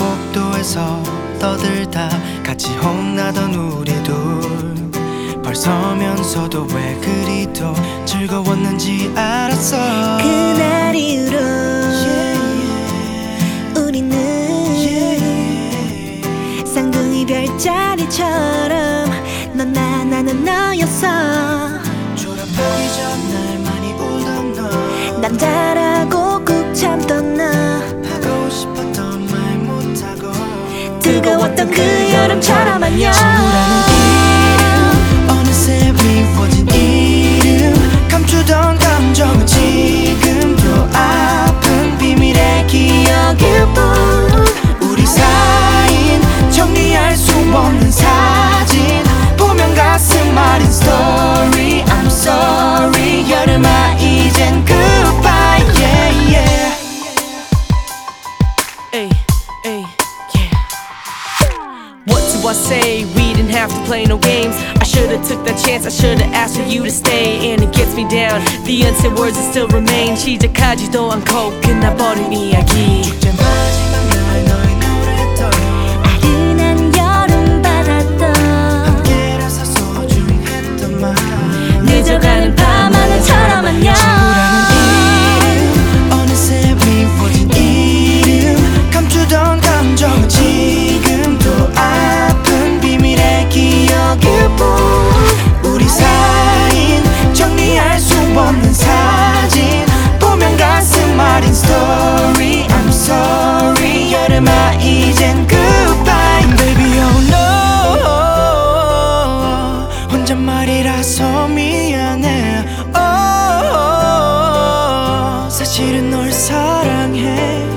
앞에서 떠들다 같이 혼나던 우리 둘. 벌서면서도 왜 그리도 즐거웠는지 알았어. 그날 이후로 우리는 쌍둥이 별자리처럼 넌 나 나는 너였어 뜨거웠던 그 여름처럼 안녕 I say? We didn't have to play no games. I should've took that chance. I should've asked for you to stay, and it gets me down. The unsaid words that still remain. 시작하지도 않고 끝나버린 이야기. 이제 마지막 날 널 사실은 널 사랑해.